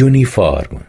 uniforme.